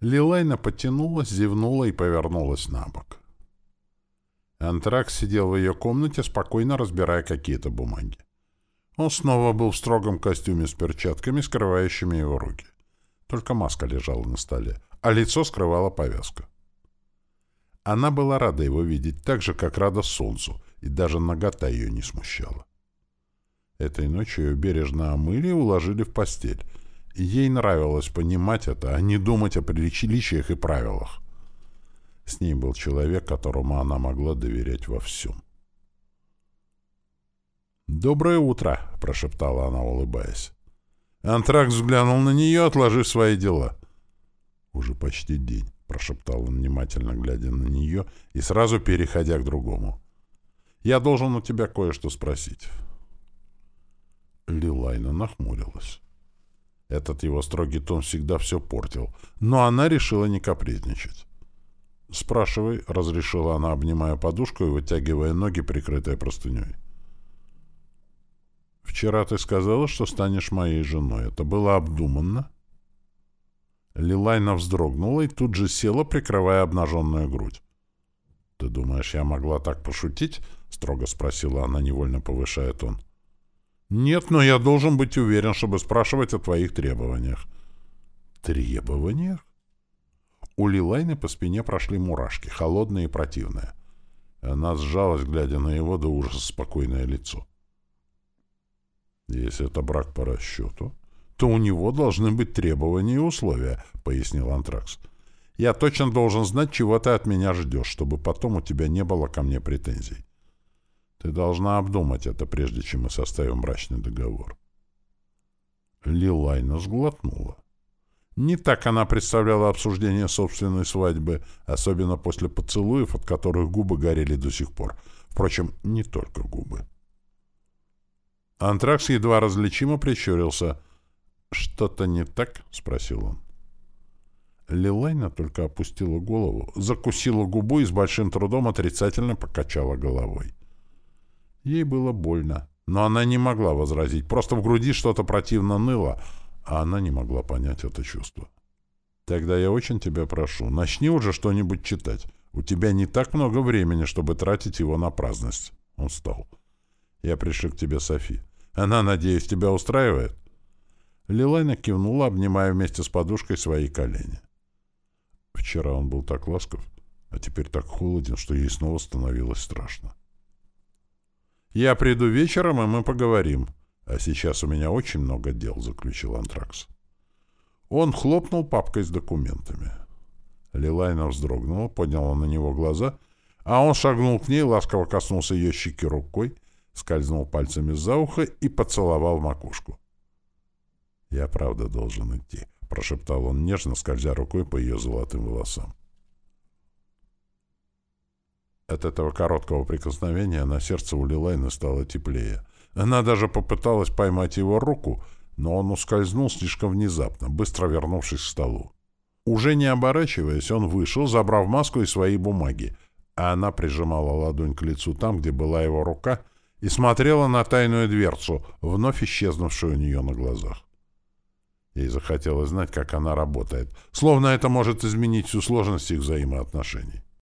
Лилайна потянулась, зевнула и повернулась на бок. Антракс сидел в ее комнате, спокойно разбирая какие-то бумаги. Он снова был в строгом костюме с перчатками, скрывающими его руки. Только маска лежала на столе, а лицо скрывала повязка. Она была рада его видеть так же, как рада солнцу, и даже нагота ее не смущала. Этой ночью ее бережно омыли и уложили в постель. Ей нравилось понимать это, а не думать о приличиях и правилах. С ней был человек, которому она могла доверять во всем. «Доброе утро!» — прошептала она, улыбаясь. Антракс взглянул на нее, отложив свои дела. «Уже почти день», — прошептал он, внимательно глядя на нее и сразу переходя к другому. «Я должен у тебя кое-что спросить». Лилайна нахмурилась. Этот его строгий тон всегда все портил, но она решила не капризничать. «Спрашивай», — разрешила она, обнимая подушку и вытягивая ноги, прикрытые простыней. Вчера ты сказала, что станешь моей женой. Это было обдуманно?» Лилайна вздрогнула и тут же села, прикрывая обнаженную грудь. «Ты думаешь, я могла так пошутить?» — строго спросила она, невольно повышая тон. «Нет, но я должен быть уверен, чтобы спрашивать о твоих требованиях». «Требованиях?» У Лилайны по спине прошли мурашки, холодные и противные. Она сжалась, глядя на его до ужаса спокойное лицо. Если это брак по расчету, то у него должны быть требования и условия, — пояснил Антракс. Я точно должен знать, чего ты от меня ждешь, чтобы потом у тебя не было ко мне претензий. Ты должна обдумать это, прежде чем мы составим брачный договор. Лилайна сглотнула. Не так она представляла обсуждение собственной свадьбы, особенно после поцелуев, от которых губы горели до сих пор. Впрочем, не только губы. Антракс едва различимо прищурился. «Что-то не так?» — спросил он. Лилайна только опустила голову, закусила губу и с большим трудом отрицательно покачала головой. Ей было больно, но она не могла возразить. Просто в груди что-то противно ныло, а она не могла понять это чувство. «Тогда я очень тебя прошу, начни уже что-нибудь читать. У тебя не так много времени, чтобы тратить его на праздность». Он встал. «Я пришлю к тебе Софи. Она, надеюсь, тебя устраивает?» Лилайна кивнула, обнимая вместе с подушкой свои колени. Вчера он был так ласков, а теперь так холоден, что ей снова становилось страшно. «Я приду вечером, и мы поговорим. А сейчас у меня очень много дел», — заключил Антракс. Он хлопнул папкой с документами. Лилайна вздрогнула, подняла на него глаза, а он шагнул к ней, ласково коснулся ее щеки рукой — скользнул пальцами за ухо и поцеловал макушку. «Я правда должен идти», — прошептал он нежно, скользя рукой по ее золотым волосам. От этого короткого прикосновения на сердце у Лилайны стало теплее. Она даже попыталась поймать его руку, но он ускользнул слишком внезапно, быстро вернувшись к столу. Уже не оборачиваясь, он вышел, забрав маску и свои бумаги, а она прижимала ладонь к лицу там, где была его рука — и смотрела на тайную дверцу, вновь исчезнувшую у нее на глазах. Ей захотелось знать, как она работает, словно это может изменить всю сложность их взаимоотношений.